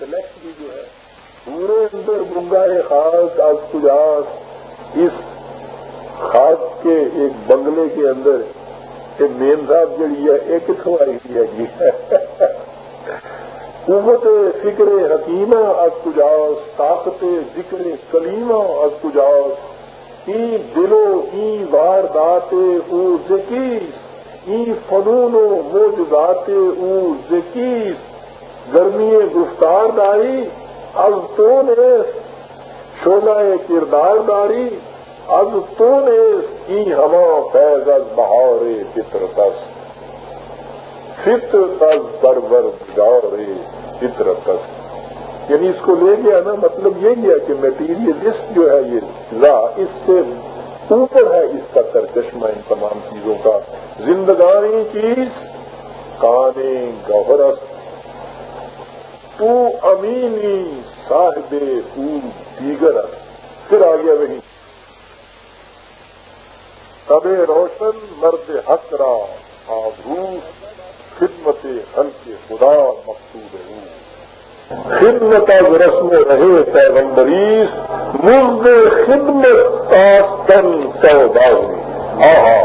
Intellect بھی جو ہے، پورے اندر گنگائے خاص آج کجاس اس خاص کے ایک بنگلے کے اندر ایک مین صاحب جڑی ہے، ایک کتوں آئی ہے جی۔ قوت فکر حکیمہ از کجاس طاقت ذکر کلیمہ از کجاس ای دلو، ای واردات، او ذکیس ای فنون و موجودات او ذکیس گرمی گفتار داری، از تو نے شولہ کردار داری، از تو نے ای ہما فیض از بہار فطر تس فطر تس بربر بگار فطر تس یعنی اس کو لے گیا نا مطلب یہ گیا کہ میٹیریلسٹ جو ہے یہ لا، اس سے اوپر ہے اس کا ترکشمہ ان تمام چیزوں کا۔ زندگانی چیز، کانے گہرست تو امینی صاحب او دیگر پھر آ گیا وہی. تب روشن مرد حق را آبروس خدمت ہلک خدا مقصود ہوں خدمت از رسم رہے پیغمبریس مرد خدمت تن سو ہاں ہاں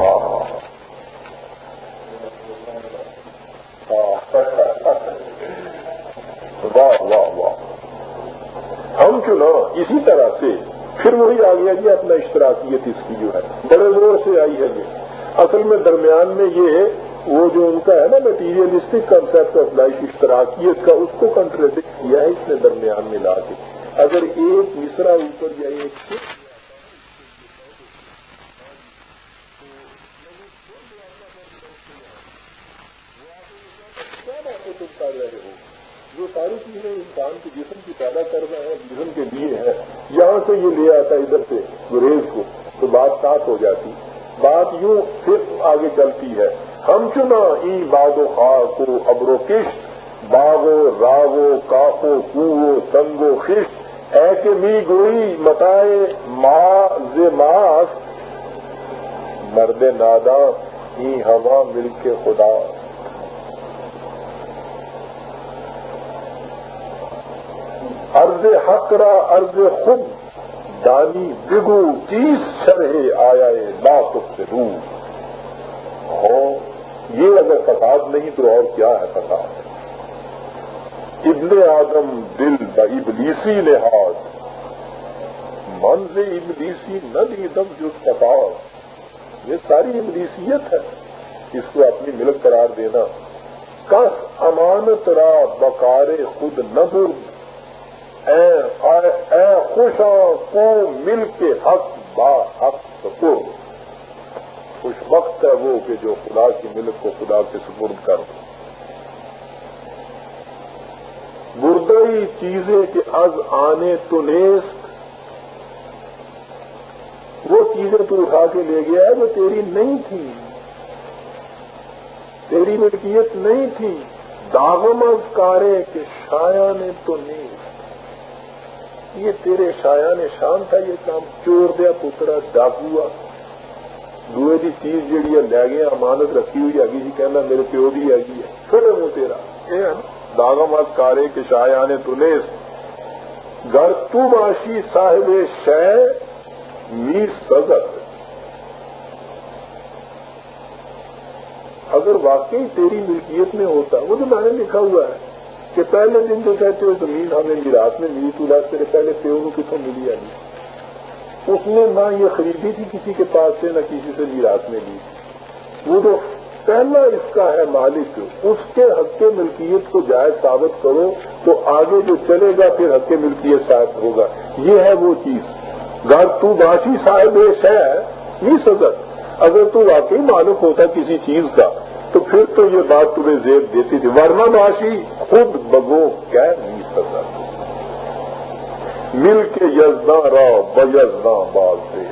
ہاں واہ واہ واہ. ہم چنا اسی طرح سے پھر وہی آ گیا جی اپنا اشتراکیت اس کی جو ہے. بڑے زور سے آئی ہے یہ. اصل میں درمیان میں یہ وہ جو ان کا ہے نا مٹیریلسٹک کنسپٹ آف لائف اشتراکیت کا، اس کو کنٹریڈکٹ کیا ہے اس نے درمیان میں لا کے. اگر ایک مصرا اوپر یا ایک تم کر رہے ہو جو ساری چیزیں انسان کے جسم کی پیدا کرنا ہے جسم کے لیے ہے یہاں سے یہ لے آتا ادھر سے گریز کو، تو بات صاف ہو جاتی۔ بات یوں پھر آگے چلتی ہے۔ ہم چنا ای باد و خواہ کو ابرو کش باغو راگو کافو کو سنگو خش اے کہ می گوئی متائے ما ماس۔ مرد نادا ای ہوا مل کے خدا۔ حق را ارض خود دانی بگو تیس شرح آیا لاکھ سے رو ہو، یہ اگر فساد نہیں تو اور کیا ہے فساد؟ ابن آدم دل ب ابلیسی لحاظ۔ من سے ابلیسی نہ دی دم جو فساد۔ یہ ساری ابلیسیت ہے۔ اس کو اپنی ملک قرار دینا۔ کس امانت را بکار خود نہ برد اے خوشاں کو مل کے حق با حق سپور خوش وقت ہے وہ کہ جو خدا کی ملک کو خدا کے سپرد کر گردئی چیزیں کہ از آنے تو نیست۔ وہ چیزیں تو اٹھا کے لے گیا ہے جو تیری نہیں تھی۔ تیری ملکیت نہیں تھی۔ داغم از کارے کہ شایا نے تو نیست۔ یہ تیرے شایا نے شان تھا، یہ کام چور دیا پترا ڈاکوا دوے کی چیز جہی ہے، لے گیا امانت رکھی ہوئی آگی جی کہنا میرے پیو بھی ہے۔ پھر وہ تیرا۔ داغا مت کارے کے شایا نے۔ تنیس گھر تو صاحب شہ می سزت اگر واقعی تیری ملکیت میں ہوتا، وہ تو میں نے لکھا ہوا ہے۔ کہ پہلے دن جو کہتے ہو زمین ہمیں میراث میں ملی تو تیرے پہلے پیو کتوں ملی آئی اس نے نہ یہ خریدی تھی کسی کے پاس سے، نہ کسی سے میراث میں لی۔ وہ جو پہلا اس کا ہے مالک، اس کے حق ملکیت کو جائز ثابت کرو تو آگے جو چلے گا پھر حق ملکیت ثابت ہوگا۔ یہ ہے وہ چیز۔ گھر تو باسی صاحب ہے یہ سزت اگر تو واقعی معلوم ہوتا کسی چیز کا تو پھر تو یہ بات تمہیں زیب دیتی تھی، ورنہ معاشی خود بگو کیا نہیں سکتا مل کے یزنا را بزنا باز دے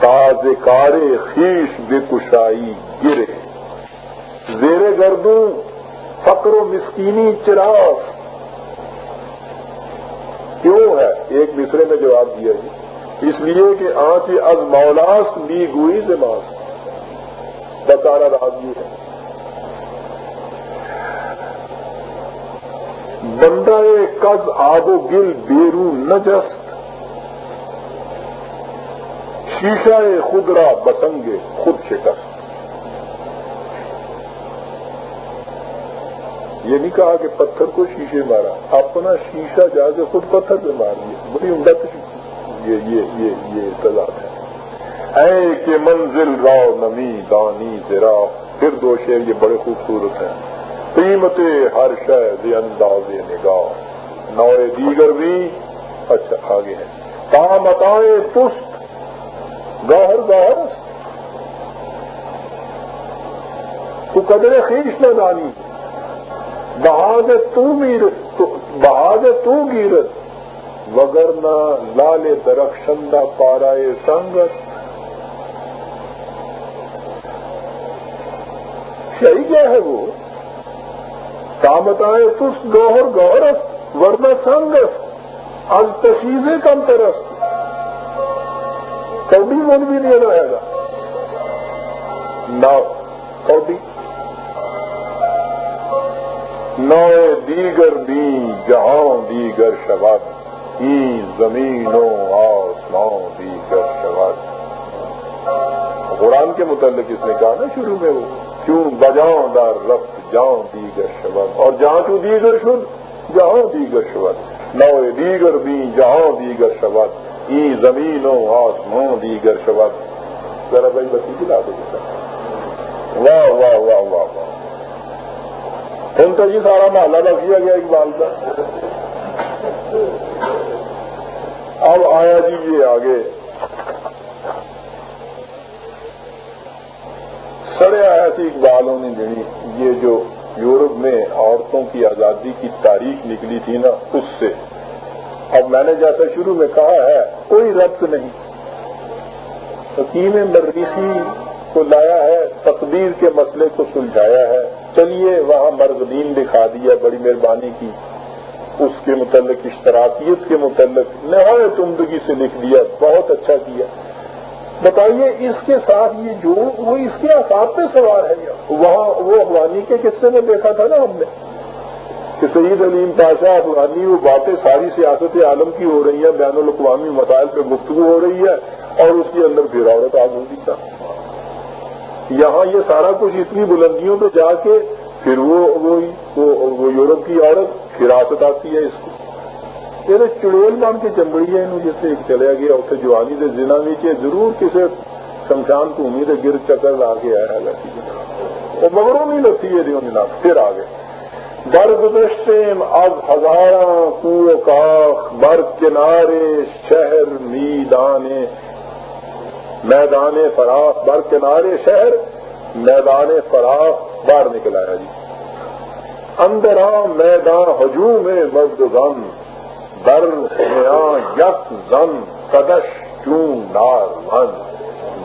تاز کارے خیش بے کشائی گرے۔ زیر گردوں فقر و مسکینی چراغ۔ کیوں ہے؟ ایک دوسرے میں جواب دیا جی۔ اس لیے کہ آج از مولاس لی گوئی دماغ بتانا راضی ہے۔ بندہ کز آب و گل بیرو نجست۔ شیشہ خدرا بسنگے خود شکست۔ یہ نہیں کہا کہ پتھر کو شیشے مارا، اپنا شیشہ جا کے خود پتھر پہ مار لیا۔ بڑی عمدہ یہ یہ یہ یہ تضاد ہے۔ اے کہ منزل راؤ نمی دانی ذرا پھر دو شیر یہ بڑے خوبصورت ہیں۔ قیمت ہر شہ انداز نگاہ۔ نوئے دیگر بھی اچھا آگے ہیں۔ کام اتائے پست گوہر گوہر تو قدر خیش نہ دانی۔ بہاد تو بہاد تو گیرت۔ وگرنا لال درخشندہ پارائے سنگت۔ صحیح کیا ہے وہ؟ کامتائے تس گوہر گورس، ورنہ سنگس آج تشیزیں کم ترست کبھی من بھی نہیں رہے گا۔ نہ کبھی نو دیگر بھی جہاں دیگر شبد ہی زمینوں آسمان دیگر شبد قرآن کے متعلق اس نے کہا نا شروع میں وہ۔ کیوں بجاؤں دار رفت جاؤں دیگر شبد اور جہاں تو دیگر شد، جہاں دیگر شبد نو دیگر بھی جہاں دیگر شبد ای زمینوں آسمان دیگر شبد ذرا بھائی بسی دلا دے واہ واہ واہ واہ واہ. ان کا یہ سارا محلہ رکھ دیا گیا اقبال کا. اب آیا جی یہ آگے. سڑے آیا سی اقبالوں نے جنی یہ جو یورپ میں عورتوں کی آزادی کی تاریخ نکلی تھی نا، اس سے۔ اب میں نے جیسا شروع میں کہا ہے، کوئی ربط نہیں۔ حکیم مریسی کو لایا ہے، تقدیر کے مسئلے کو سلجھایا ہے۔ چلیے، وہاں مرغدین دکھا دیا، بڑی مہربانی کی۔ اس کے متعلق، اشتراکیت کے متعلق، نہایت عمدگی سے لکھ دیا، بہت اچھا کیا۔ بتائیے اس کے ساتھ یہ جو وہ اس کے آساب پہ سوار ہے وہاں وہ افغانی کے قصے میں دیکھا تھا نا ہم نے کہ سعید علیم پاشا افغانی وہ باتیں ساری سیاست عالم کی ہو رہی ہیں، بین الاقوامی مسائل پہ گفتگو ہو رہی ہے اور اس کے اندر پھر عورت آگ ہوگی تھا یہاں یہ سارا کچھ اتنی بلندیوں پہ جا کے پھر وہ وہ یورپ کی عورت، فراست آتی ہے اس کو۔ میرے چڑیل نام کے چمڑی ہے جیسے ایک چلیا گیا اسے جوانی سے جنا نیچے ضرور کسی شمشان کو امید گر چکر لا کے آیا وہ مگروں نہیں لگتی ہے نا پھر آ گئے برگدشتیم اب ہزارہ کو کاخ برگ کنارے شہر میدانے میدان فراخ، بر کنارے شہر میدان فراخ، باہر نکل آیا جی۔ اندر میدان ہجوم مرد غم در یک زم کدش چون نار من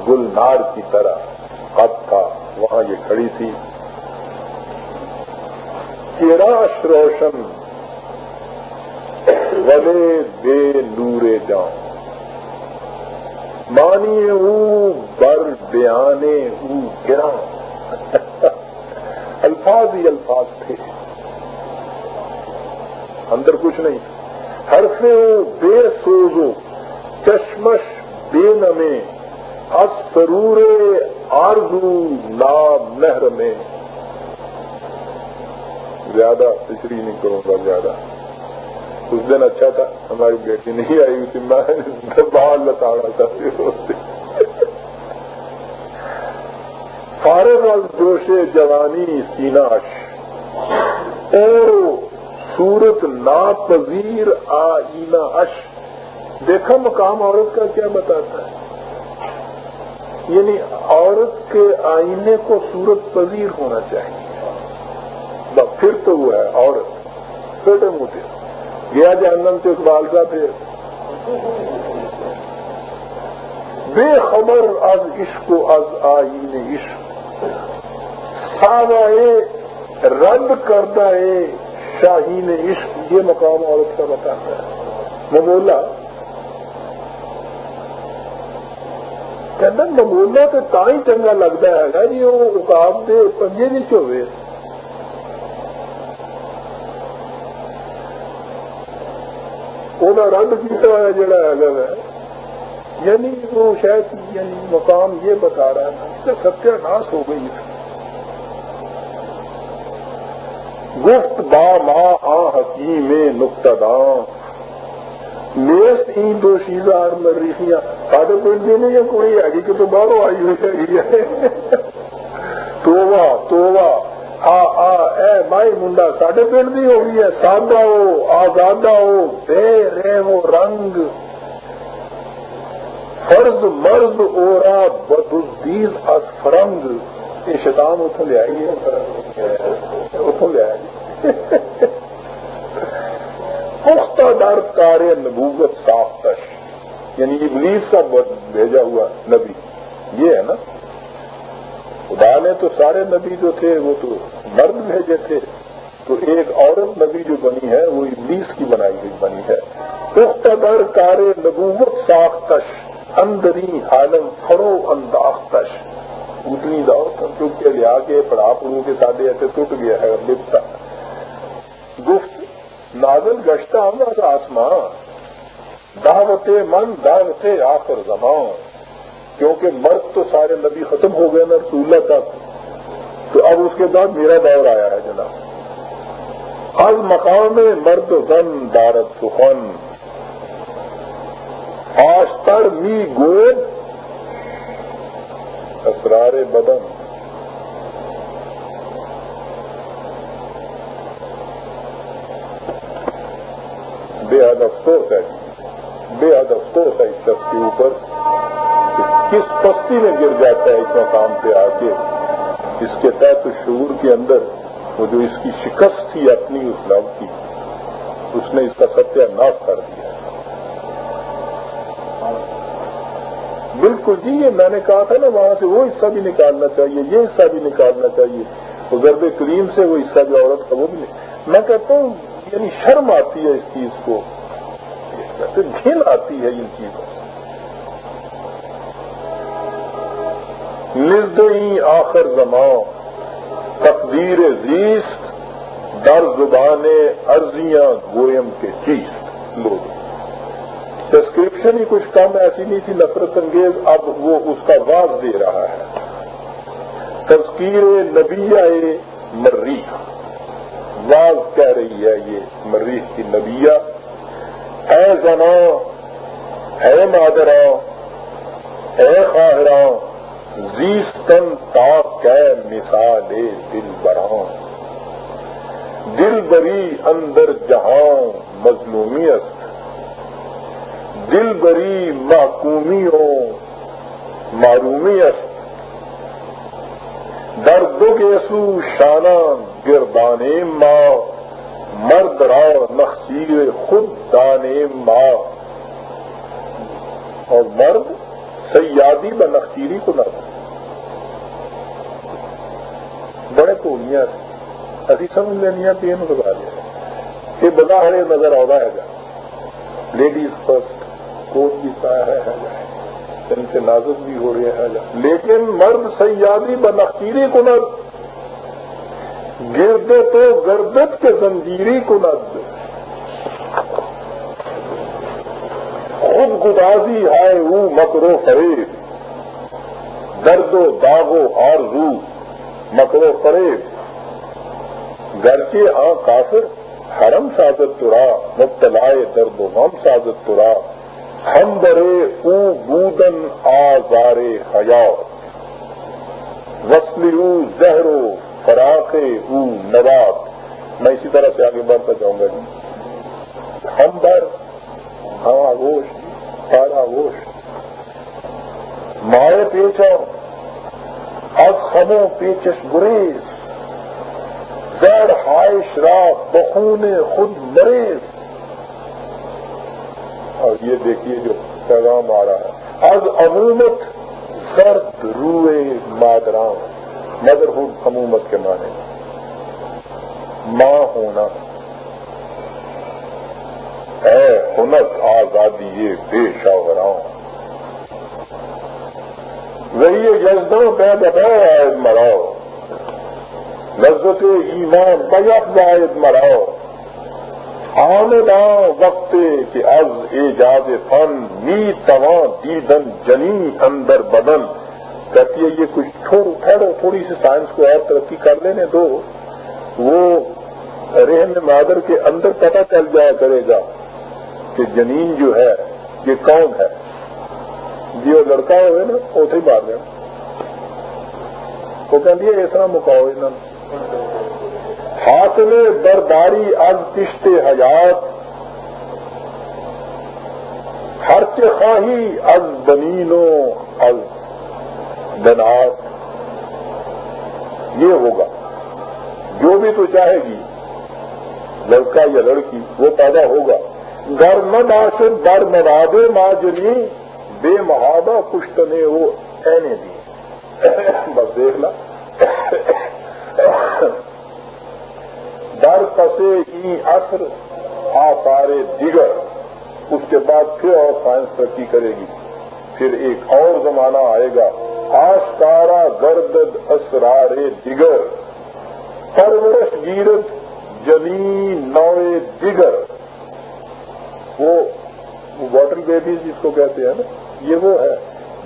گلنار کی طرح قد تھا، وہاں یہ کھڑی تھی۔ کیراش روشن ولے بے نورے جان مانی او بر بیانے او گرا الفاظ ہی الفاظ تھے۔ اندر کچھ نہیں۔ ہر بے سوزو، چشمش بے نمے، از سرور آرزو لا مہر میں۔ زیادہ فکری نہیں کروں گا، زیادہ۔ اس دن اچھا تھا، ہماری بیٹی نہیں آئی تھی میں باہر لتاڑا تھا فارغ از جوش جوانی سیناش۔ اور سورت ناپذیر آئینہ اش دیکھا مقام عورت کا کیا بتاتا ہے؟ یعنی عورت کے آئینے کو صورت پذیر ہونا چاہیے۔ پھر تو وہ ہے عورت۔ چھوٹے موٹے گیا جہنم سے اقبال کا تھے بے خبر از عشق و از آئین عشق۔ ساوائے رد کردہ شاہین عشق یہ مقام عورت کا بتاتا ہے۔ ممولا کہنا ممولا تو تھی چنگا لگتا ہے نا جی وہ اکاب دے پنجے نہیں چوے وہ رد کیا ہے جڑا ہے یعنی وہ شاید یعنی مقام یہ بتا رہا ہے ستیہ ناش ہو گئی۔ ہے گفت با ماں آ حکیم نقطہ میس این دو شیزار مریخیاں ساڈے پنڈ بھی نہیں ہے، کوئی ہے کہ تو باہر آئی ہوئی ہے۔ توبہ توبہ۔ آ آ، اے مائی منڈا، ساڈے پنڈ بھی ہو گئی ہے۔ سادہ ہو، آزادہ ہو، بے رے وہ رنگ۔ فرض مرد اورا بدیز از فرنگ۔ یہ شیطان اتوں لیا اتوں لیا پختہ در کار نبوت ساختش یعنی ابلیس کا بھیجا ہوا نبی۔ یہ ہے نا۔ خدا نے تو سارے نبی جو تھے، وہ تو مرد بھیجے تھے۔ تو ایک عورت نبی جو بنی ہے، وہ ابلیس کی بنائی ہوئی بنی ہے۔ پختہ در کار نبوت ساختش اندری عالم فرو انداختش اتنی جاؤ چونکہ لیا کے پڑھا پڑھو کے ساتھ ایسے ٹوٹ گیا ہے لپتا گفت، نازل گشتہ ہم آسمان۔ دعوت من، دعوت آخر زمان۔ کیونکہ مرد تو سارے نبی ختم ہو گئے نا، رسول تک۔ تو اب اس کے بعد میرا دور آیا ہے، جناب۔ از مقام مرد زن، دارت سخن آستر می گود اسرار بدن۔ بے حد افسوس ہے۔ بے حد افسوس ہے اس شخص کے اوپر کس پستی میں گر جاتا ہے اس مقام پہ آ کے اس کے تحت شعور کے اندر وہ جو اس کی شکست تھی اپنی اس لو کی، اس نے اس کا ستیہ ناش کر دیا۔ بالکل جی یہ میں نے کہا تھا نا، وہاں سے وہ حصہ بھی نکالنا چاہیے، یہ حصہ بھی نکالنا چاہیے۔ تو ضرب کریم سے وہ حصہ جو عورت کا وہ بھی نہیں۔ میں کہتا ہوں یعنی شرم آتی ہے اس چیز کو۔ گھن آتی ہے ان چیزوں نزدئی آخر زمان۔ تقدیر زیست، در زبان ارضیاں گویم کے چیز لوگ۔ ڈسکرپشن ہی کچھ کم ایسی نہیں تھی، نفرت انگیز، اب وہ اس کا واض دے رہا ہے۔ تذکیر نبی مریخ۔ واض کہہ رہی ہے یہ مریخ کی نبیا۔ اے زنا اے مادرا اے خاہراں زیستن تا کہ مثال دل براں۔ دل بری اندر جہاں مظلومیت دل بری محکومی ہو، معرومی است۔ درد گیسو شانہ گردانے ماں مرد را نخصیر خود دانے ماں اور مرد سیادی ب نخصیری کو نہ بڑے کو ابھی سمجھ لینی پین لگا لیا یہ بنا ہرے نظر آ رہا ہے۔ گا لیڈیز فرسٹ کوٹ بھی پایا ہے۔ یعنی ان سے نازک بھی ہو رہے ہیں۔ لیکن مرد سیادی بنخیری کنت گردے تو گردت کے زنجیری کنت خود گدازی ہے او مکرو فریب۔ درد و داغ و رو مکرو فریب۔ گھر کے آ کافر حرم سازت ترا، مبتلائے درد و غم سازت ترا۔ ہم برے او بودن آزار حیات وسلی او زہرو فراق او نواب. میں اسی طرح سے آگے بڑھتا جاؤں گا جی. ہم بر ہاں آگوش سارا گوش مائے پیچا از خموں پیچش گریز. زر ہائش را بخون خود مریض اور یہ دیکھیے جو پیغام آ رہا ہے۔ از عمومت سرد روئے مادرام مدرہڈ عمومت کے معنی ماں ہونا۔ اے ہنت آزادی، یہ بے شاوراؤں وہی جذبوں پہ بتاؤ آئے مراؤ لذت ایمان بیک باعد مراؤ آمدا وقت کہ از ایجاد فن می تواں دیدن جنی اندر بدن۔ کہتی ہے یہ کچھ ٹھہرو تھوڑی سی سائنس کو اور ترقی کر لینے دو۔ وہ رحم مادر کے اندر پتہ چل جایا کرے گا کہ جنین جو ہے، یہ کون ہے۔ جی وہ لڑکا ہوئے نا اسے مار دیں وہ کہ اس طرح مکاؤ انہوں نے حاصل برداری از کشت حیات، خرچ خواہی از بنینوں از بنات یہ ہوگا۔ جو بھی تو چاہے گی، لڑکا یا لڑکی، وہ پیدا ہوگا۔ گر داشن در مراد ماجنی، بے محابہ پشتنے وہ اینے دی۔ بس دیکھنا۔ در پسے ای اثر آثارے دیگر، اس کے بعد پھر اور سائنس ترقی کرے گی۔ پھر ایک اور زمانہ آئے گا، آشکارا گردد اسرار دیگر۔ پرورش گیرت جنی نوے دیگر۔ وہ واٹر بیبیز جس کو کہتے ہیں نا، یہ وہ ہے۔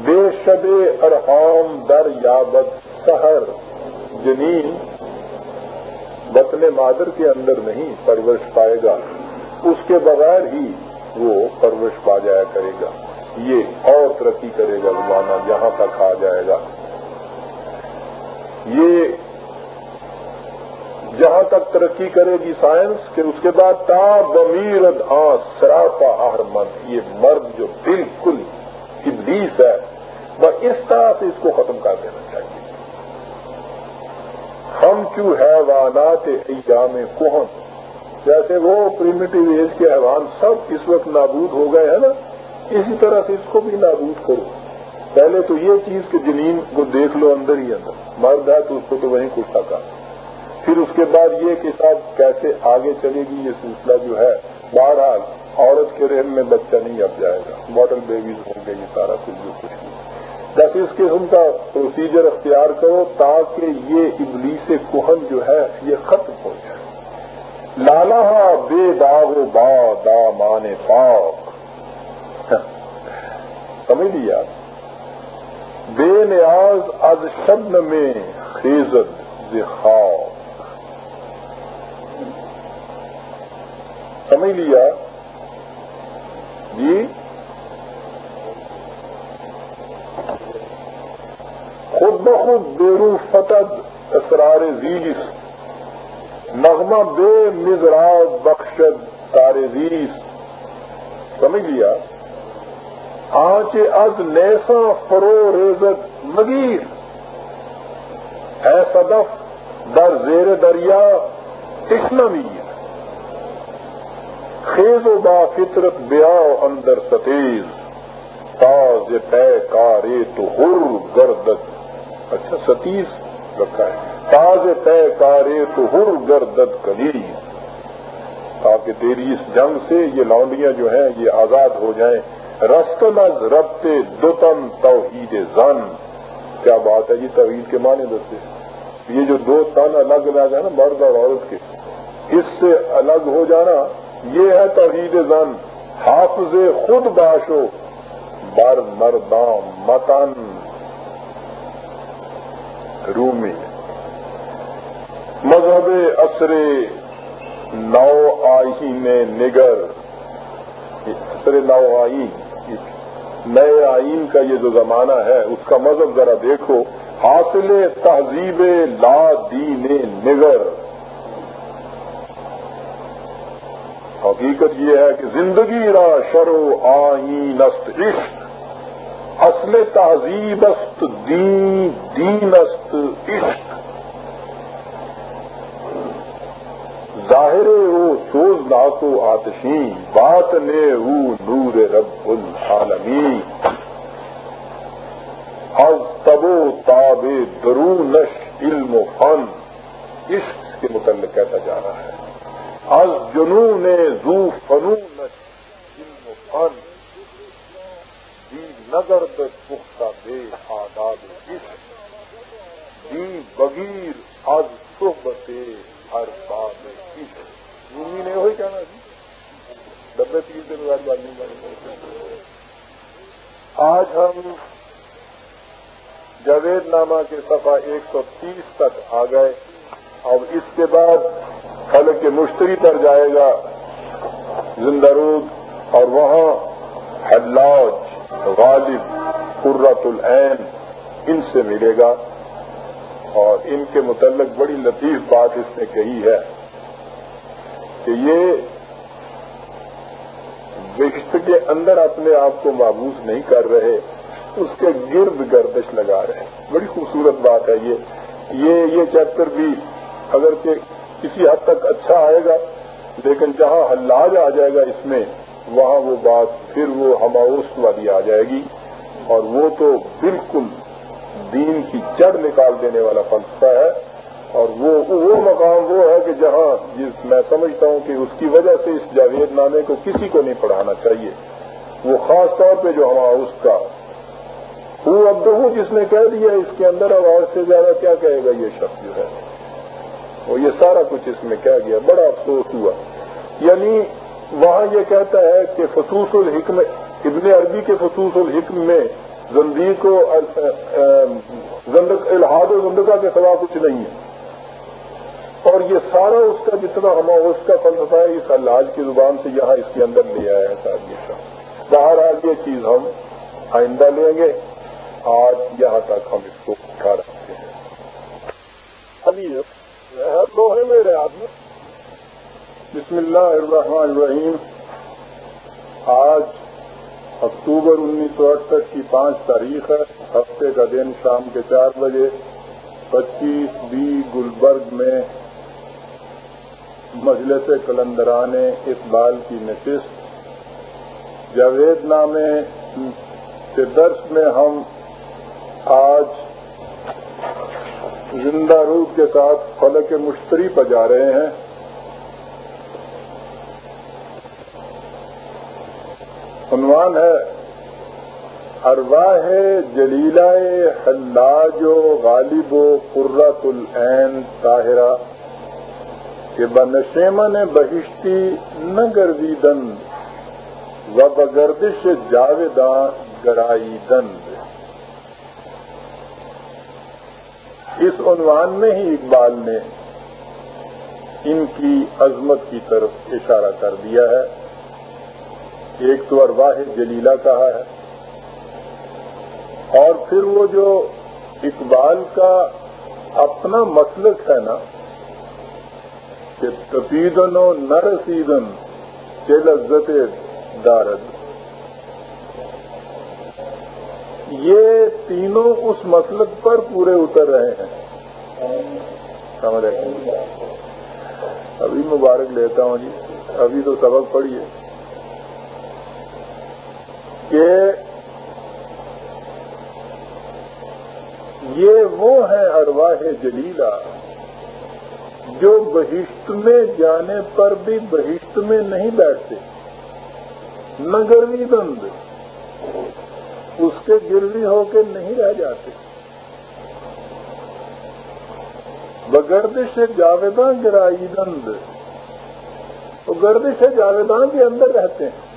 بے شب ارحام در یابت سہر جنین بطن مادر کے اندر نہیں پرورش پائے گا، اس کے بغیر ہی وہ پرورش پا جایا کرے گا۔ یہ اور ترقی کرے گا زمانہ جہاں تک آ جائے گا۔ یہ جہاں تک ترقی کرے گی سائنس کہ اس کے بعد تا بمیر آ سراپا آہر یہ مرد جو بالکل ابلیس ہے، وہ اس طرح سے اس کو ختم کر دینا چاہیے۔ ہم کیوں حیوانات ایام کوہن جیسے وہ پریمیٹو ایج کے حیوان سب اس وقت نابود ہو گئے ہیں نا، اسی طرح سے اس کو بھی نابود کرو۔ پہلے تو یہ چیز کہ جنین کو دیکھ لو اندر ہی اندر، مرد ہے تو اس کو تو وہیں کچھ تھا پھر اس کے بعد یہ کہ صاحب کیسے آگے چلے گی یہ سلسلہ جو ہے، بہرحال عورت کے رحم میں بچہ نہیں اب جائے گا۔ ماڈل بیبیز ہوں گے یہ سارا کچھ جو کچھ نہیں بس اس قسم کا پروسیجر اختیار کرو تاکہ یہ ابلیس کوہن جو ہے یہ ختم ہو جائے۔ لالا بے داغ با دا مان پاک۔ سمجھ لیا؟ بے نیاز از شبن میں خیزت خاک سمجھ لیا؟ جی؟ خود بخود بیرو فتد اسرار زیس نغمہ بے مزراج بخشد تار زیس سمجھ لیا؟ آنچ از نیسا فرو ریزت مگیر۔ ہے صدف، در زیر دریا اسلمی خیز و با فطرت بیا اندر ستیز۔ تاز پے کارے تو ہر گردت اچھا ستیس رکھا ہے۔ تاز طے کارے تو ہر گردد کلی تاکہ تیری اس جنگ سے یہ لانڈیاں جو ہیں یہ آزاد ہو جائیں۔ رست نز ربتے دتم توحید زن۔ کیا بات ہے یہ توحید کے معنی دستے۔ یہ جو دو تن الگ الگ ہے نا مرد اور عورت کے، اس سے الگ ہو جانا یہ ہے توحید زن۔ حافظ خود باشو، بر مردام متن۔ رومی۔ مذہب اثر نو آئی میں نگر۔ اثر نو آئی نئے آئین کا یہ جو زمانہ ہے، اس کا مذہب ذرا دیکھو۔ حاصل تہذیب لا دین نگر۔ حقیقت یہ ہے کہ زندگی را شرو آئین است عشق۔ اصل تہذیب است دین دین است عشق. ظاہر او سوز ناکو آتشی بات نے او نور رب العالمی از تبو تاب درو نش علم و فن، عشق کے متعلق کہتا جا رہا ہے. از جنون زو فنو نش علم و فن نظر بے پختہ بے آداد دی بغیر از صحبت ہر بات عشق نے وہی کہنا جی؟ ڈبے تین دن بعد بات نہیں آج ہم جاوید نامہ کے صفحہ ایک سو تیس تک آ گئے۔ اور اس کے بعد خلق کے مشتری پر جائے گا۔ زندہ رود اور وہاں حلاج۔ غالب قرۃ العین ان سے ملے گا اور ان کے متعلق بڑی لطیف بات اس نے کہی ہے کہ یہ بہشت کے اندر اپنے آپ کو معبوس نہیں کر رہے، اس کے گرد گردش لگا رہے۔ بڑی خوبصورت بات ہے یہ۔ یہ یہ چیپٹر بھی اگر کہ کسی حد تک اچھا آئے گا، لیکن جہاں حلاج آ جائے گا اس میں وہاں وہ بات پھر وہ ہماوس والی آ جائے گی اور وہ تو بالکل دین کی جڑ نکال دینے والا فلسفہ ہے اور وہ وہ مقام وہ ہے کہ جہاں جس میں سمجھتا ہوں کہ اس کی وجہ سے اس جاوید نامے کو کسی کو نہیں پڑھانا چاہیے۔ وہ خاص طور پہ جو ہمارا اس کا وہ اب تو جس نے کہہ دیا اس کے اندر آواز سے زیادہ کیا کہے گا یہ شخص جو ہے؟ وہ یہ سارا کچھ اس میں کہہ گیا، بڑا افسوس ہوا۔ یعنی وہاں یہ کہتا ہے کہ فصوص الحکم، ابن عربی کے فصوص الحکم میں زندگی کو الحاد و زندگا کے سوا کچھ نہیں ہے۔ اور یہ سارا اس کا جتنا ہم اس کا فلسفہ ہے، اس علاج کی زبان سے یہاں اس کے اندر لے آیا ہے صاحب یہ شخص باہر یہ چیز ہم آئندہ لیں گے۔ آج یہاں تک ہم اس کو اٹھا رکھتے ہیں۔ ابھی لوہے میرے آدمی بسم اللہ الرحمن الرحیم۔ آج اکتوبر انیس سو اڑسٹھ کی پانچ تاریخ ہے، ہفتے کا دن شام کے چار بجے۔ پچیس بی گلبرگ میں مجلس کلندران اقبال کی نشست۔ جاوید نامے کے درس میں ہم آج زندہ روح کے ساتھ فلک مشتری پر جا رہے ہیں۔ عنوان ہے۔ ارواہ جلیلہ حلاج و غالب و قرۃ العین طاہرہ۔ کہ بنشیمن بہشتی نہ گروی دند و بگردش جاویداں گرائی دند۔ اس عنوان میں ہی اقبال نے ان کی عظمت کی طرف اشارہ کر دیا ہے۔ ایک تو ارواہ جلیلہ کہا ہے۔ اور پھر وہ جو اقبال کا اپنا مسلک ہے نا، کہ تفیدن و نہ رسیدن کے لذت دارد۔ یہ تینوں اس مسلک پر پورے اتر رہے ہیں۔ سمجھ رہے ابھی مبارک لیتا ہوں جی ابھی تو سبق پڑھیے کہ یہ وہ ہیں ارواہ جلیلہ جو بہشت میں جانے پر بھی بہشت میں نہیں بیٹھتے نہ گرمی بند، اس کے گروی ہو کے نہیں رہ جاتے۔ بگردش جاویداں گرائی دند وہ گردش جاویداں کے اندر رہتے ہیں۔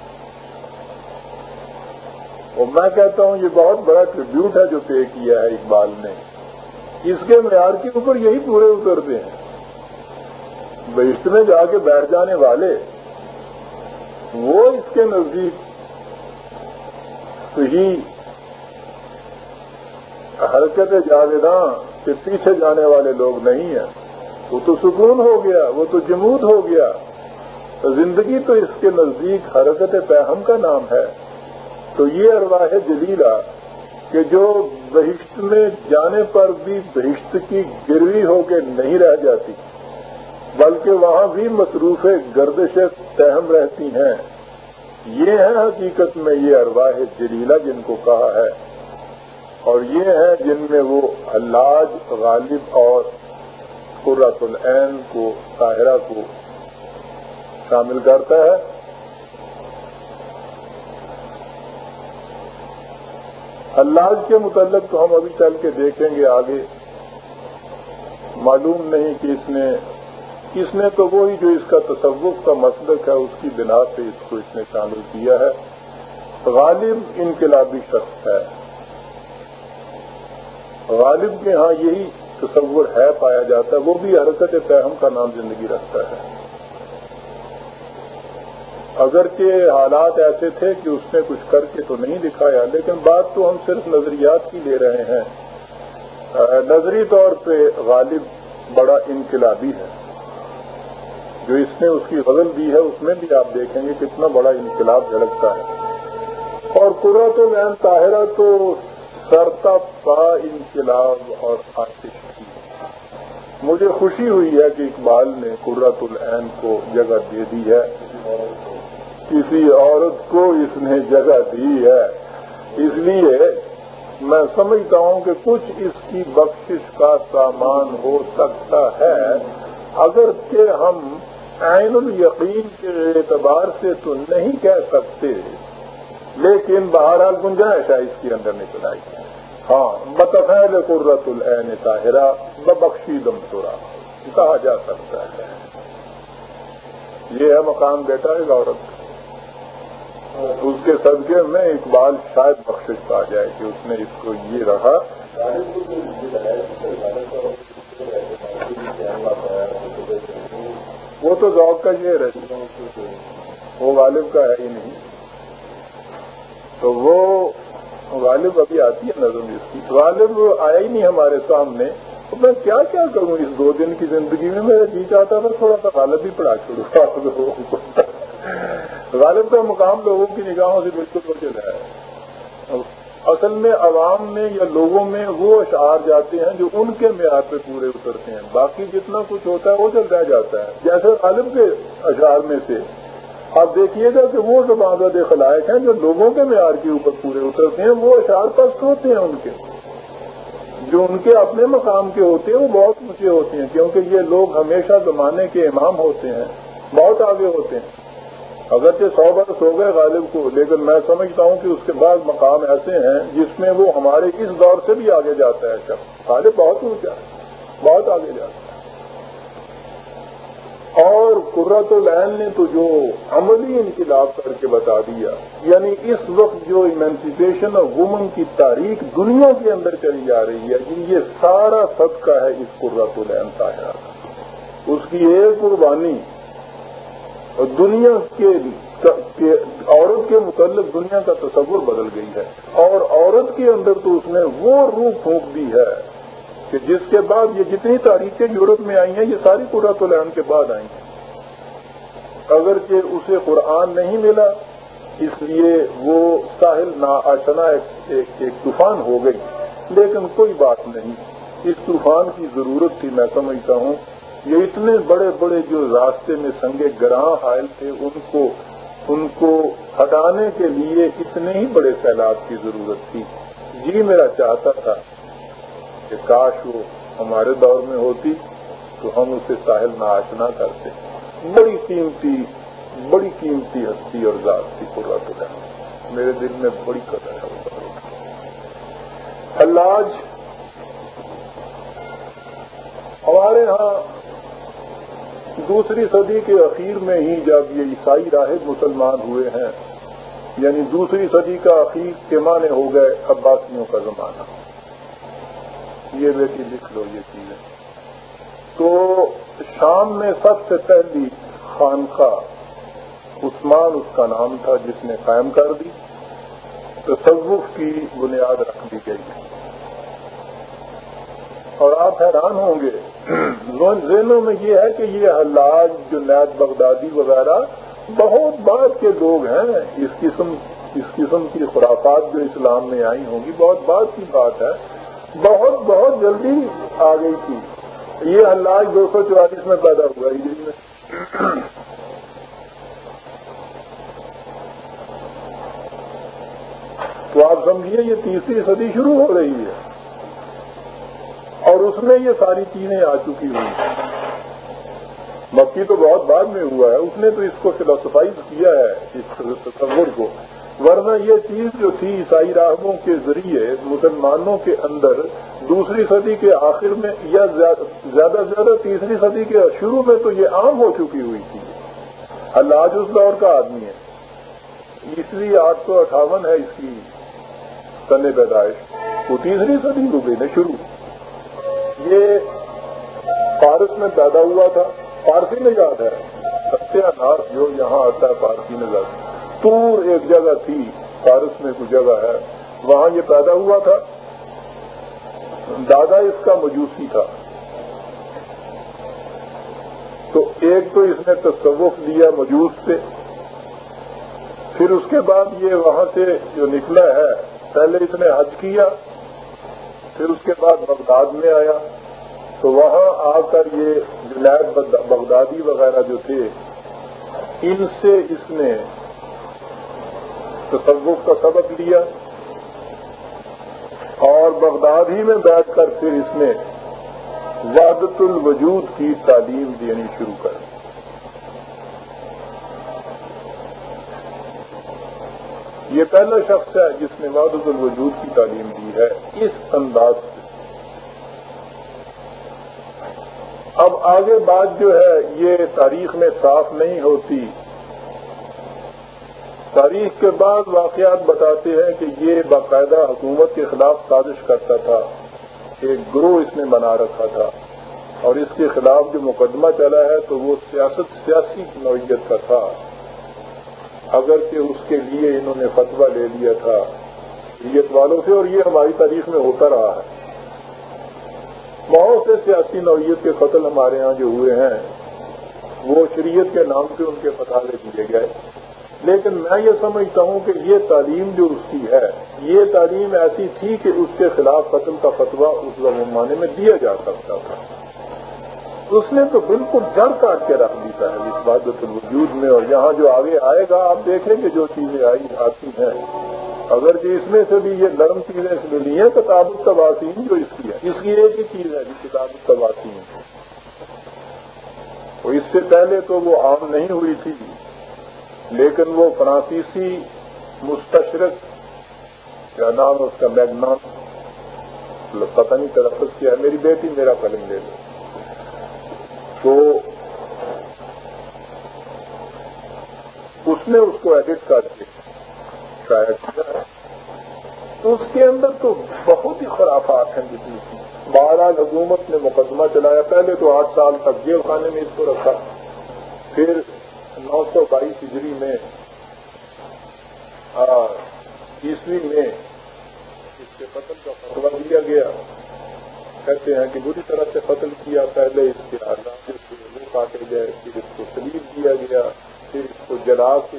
اور میں کہتا ہوں یہ بہت بڑا ٹریبیوٹ ہے جو پے کیا ہے اقبال نے۔ اس کے معیار کے اوپر یہی پورے اترتے ہیں۔ بہشت میں جا کے بیٹھ جانے والے، وہ اس کے نزدیک صحیح حرکت جاویداں کے پیچھے جانے والے لوگ نہیں ہیں۔ وہ تو سکون ہو گیا، وہ تو جمود ہو گیا۔ زندگی تو اس کے نزدیک حرکت پہم کا نام ہے۔ تو یہ ارواح جلیلہ کہ جو بہشت میں جانے پر بھی بہشت کی گروی ہو کے نہیں رہ جاتی، بلکہ وہاں بھی مصروف گردش تہم رہتی ہیں۔ یہ ہے حقیقت میں یہ ارواح جلیلہ جن کو کہا ہے۔ اور یہ ہے جن میں وہ حلاج غالب اور قرۃ العین کو طاہرہ کو شامل کرتا ہے۔ حلاج کے متعلق تو ہم ابھی چل کے دیکھیں گے آگے۔ معلوم نہیں کہ اس نے اس نے تو وہی جو اس کا تصوف کا مسلک ہے، اس کی بنا پہ اس کو اس نے شامل کیا ہے۔ غالب انقلابی شخص ہے۔ غالب کے ہاں یہی تصور ہے، پایا جاتا ہے۔ وہ بھی حرکت فہم کا نام زندگی رکھتا ہے۔ اگرچہ حالات ایسے تھے کہ اس نے کچھ کر کے تو نہیں دکھایا، لیکن بات تو ہم صرف نظریات کی لے رہے ہیں۔ نظری طور پہ غالب بڑا انقلابی ہے۔ جو اس نے اس کی غزل دی ہے، اس میں بھی آپ دیکھیں گے کتنا بڑا انقلاب جھڑکتا ہے۔ اور قرۃ العین طاہرہ تو سرتا پا انقلاب اور آتش کی۔ مجھے خوشی ہوئی ہے کہ اقبال نے قرۃ العین کو جگہ دے دی ہے۔ کسی عورت کو اس نے جگہ دی ہے۔ اس لیے میں سمجھتا ہوں کہ کچھ اس کی بخشش کا سامان ہو سکتا ہے۔ اگر کہ ہم عین الیقین کے اعتبار سے تو نہیں کہہ سکتے، لیکن بہرحال گنجائش ہے اس کے اندر نکل آئی۔ ہاں بتفیل قرت العین طاہرہ بخشی دم سورا کہا جا سکتا ہے۔ یہ ہے مقام بیٹا ہے عورت اس کے صدقے میں اقبال شاید بخشش پا جائے کہ اس نے اس کو یہ رہا۔ وہ تو ذوق کا یہ رہی۔ وہ غالب کا ہے ہی نہیں۔ تو وہ غالب ابھی آتی ہے نظم اس کی۔ غالب آیا ہی نہیں ہمارے سامنے۔ تو میں کیا کیا کروں؟ اس دو دن کی زندگی میں میرا جی چاہتا تھا، تھوڑا سا غالب بھی پڑھا چھوڑوں غالب کا مقام لوگوں کی نگاہوں سے بالکل بچل ہے۔ اصل میں عوام میں یا لوگوں میں وہ اشعار جاتے ہیں جو ان کے معیار پہ پورے اترتے ہیں۔ باقی جتنا کچھ ہوتا ہے وہ سب رہ جاتا ہے۔ جیسے غالب کے اشعار میں سے آپ دیکھیے گا کہ وہ جو آزاد خلائق ہیں جو لوگوں کے معیار کے اوپر پورے اترتے ہیں، وہ اشعار پست ہوتے ہیں ان کے۔ جو ان کے اپنے مقام کے ہوتے ہیں، وہ بہت اونچے ہوتے ہیں، کیونکہ یہ لوگ ہمیشہ زمانے کے امام ہوتے ہیں، بہت آگے ہوتے ہیں۔ اگرچہ سو برس ہو گئے غالب کو، لیکن میں سمجھتا ہوں کہ اس کے بعد مقام ایسے ہیں جس میں وہ ہمارے اس دور سے بھی آگے جاتا ہے شخص۔ غالب بہت اونچا ہے، بہت آگے جاتا ہے۔ اور قرۃ العین نے تو جو عملی انقلاب کر کے بتا دیا یعنی اس وقت جو ایمینسیپیشن آف وومن کی تاریخ دنیا کے اندر چلی جا رہی ہے یعنی یہ سارا صدقہ ہے اس قرۃ العین طاہرہ اس کی ایک قربانی دنیا کے عورت کے متعلق دنیا کا تصور بدل گئی ہے۔ اور عورت کے اندر تو اس نے وہ روح پھونک دی ہے کہ جس کے بعد یہ جتنی تاریخیں یورپ میں آئی ہیں، یہ ساری قرآت العین کے بعد آئی ہیں۔ اگرچہ اسے قرآن نہیں ملا، اس لیے وہ ساحل نا آشنا ایک طوفان ہو گئی۔ لیکن کوئی بات نہیں، اس طوفان کی ضرورت تھی، میں سمجھتا ہوں۔ یہ اتنے بڑے بڑے جو راستے میں سنگے گراہ حائل تھے، ان کو ان کو ہٹانے کے لیے اتنے ہی بڑے سیلاب کی ضرورت تھی۔ جی میرا چاہتا تھا کہ کاش وہ ہمارے دور میں ہوتی تو ہم اسے ساحل نہ کرتے۔ بڑی قیمتی بڑی قیمتی ہستی اور ذات تھی پورا تو میرے دل میں بڑی قدر ہے۔ حلاج، ہمارے ہاں دوسری صدی کے اخیر میں ہی جب یہ عیسائی راہب مسلمان ہوئے ہیں یعنی دوسری صدی کا اخیر کے معنی ہو گئے عباسیوں کا زمانہ۔ یہ بیٹی لکھ لو یہ چیزیں۔ تو شام میں سب سے پہلی خانقاہ عثمان اس کا نام تھا جس نے قائم کر دی، تصوف کی بنیاد رکھ دی گئی۔ اور آپ حیران ہوں گے ذہنوں میں یہ ہے کہ یہ حلاج جو نیت بغدادی وغیرہ، بہت بعد کے لوگ ہیں، اس قسم اس قسم کی خرافات جو اسلام میں آئی ہوں گی، بہت بعد کی بات ہے۔ بہت بہت جلدی آ گئی تھی۔ یہ حلاج دو سو چوالیس میں پیدا ہوا ہجری میں تو آپ سمجھیے، یہ تیسری صدی شروع ہو رہی ہے۔ اس میں یہ ساری چیزیں آ چکی ہوئی مکی تو بہت بعد میں ہوا ہے، اس نے تو اس کو فلاسفائز کیا ہے، اس تصور کو۔ ورنہ یہ چیز جو تھی عیسائی راہبوں کے ذریعے، مسلمانوں کے اندر، دوسری صدی کے آخر میں یا زیادہ سے زیادہ تیسری صدی کے شروع میں تو یہ عام ہو چکی ہوئی تھی۔ اللہ اس دور کا آدمی ہے۔ عیسوی آٹھ سو اٹھاون ہے اس کی سن پیدائش۔ وہ تیسری صدی ہو گئی نا، شروع۔ یہ فارس میں پیدا ہوا تھا۔ فارسی میں یاد ہے۔ ستیہ ناس جو یہاں آتا ہے فارسی میں جاتا دور ایک جگہ تھی، فارس میں کوئی جگہ ہے۔ وہاں یہ پیدا ہوا تھا۔ دادا اس کا مجوسی تھا۔ تو ایک تو اس نے تصوف لیا مجوس سے۔ پھر اس کے بعد یہ وہاں سے جو نکلا ہے، پہلے اس نے حج کیا۔ پھر اس کے بعد بغداد میں آیا۔ تو وہاں آ کر یہ جنید بغدادی وغیرہ جو تھے، ان سے اس نے تصوف کا سبق لیا اور بغداد ہی میں بیٹھ کر پھر اس نے وادت الوجود کی تعلیم دینی شروع کر دی۔ یہ پہلا شخص ہے جس نے وادت الوجود کی تعلیم دی ہے، اس انداز سے۔ اب آگے بات جو ہے، یہ تاریخ میں صاف نہیں ہوتی۔ تاریخ کے بعد واقعات بتاتے ہیں کہ یہ باقاعدہ حکومت کے خلاف سازش کرتا تھا، ایک گروہ اس نے بنا رکھا تھا۔ اور اس کے خلاف جو مقدمہ چلا ہے، تو وہ سیاست، سیاسی نوعیت کا تھا۔ اگرچہ اس کے لیے انہوں نے فتویٰ لے لیا تھا شریعت والوں سے، اور یہ ہماری تاریخ میں ہوتا رہا ہے۔ بہت سے سیاسی نوعیت کے قتل ہمارے ہاں جو ہوئے ہیں، وہ شریعت کے نام سے ان کے فتح دیے گئے۔ لیکن میں یہ سمجھتا ہوں کہ یہ تعلیم جو اس کی ہے، یہ تعلیم ایسی تھی کہ اس کے خلاف قتل کا فتویٰ اس زمانے میں دیا جا سکتا تھا۔ اس نے تو بالکل جڑ کاٹ کے رکھ دیتا ہے اس بات الوجود میں، اور یہاں جو آگے آئے گا، آپ دیکھیں گے جو چیزیں آئی آتی ہیں۔ اگر کہ اس میں سے بھی یہ نرم چیزیں ملی ہیں کتاب التباسین جو اس کی ہے، اس کی ایک ہی چیز ہے جی کتاب التباسین اس سے پہلے تو وہ عام نہیں ہوئی تھی، لیکن وہ فرانسیسی مستشرق، کیا نام اس کا، میگنان، پتہ نہیں تلفظ کیا میری بیٹی میرا قلم لے لو تو اس نے اس کو ایڈٹ کر کے شاید ہے اس کے اندر تو بہت ہی خرافات ہیں جتنی بہرحال حکومت نے مقدمہ چلایا۔ پہلے تو آٹھ سال تک جیل خانے میں اس کو رکھا۔ پھر نو سو بائیس ہجری میں عیسوی میں اس کے قتل کا فتوا دیا گیا۔ کہتے ہیں کہ بری طرح سے قتل کیا۔ پہلے اس کے آزاد سے وہ کاٹے گئے، پھر اس کو سلیب دیا گیا۔ پھر اس کو جلا کے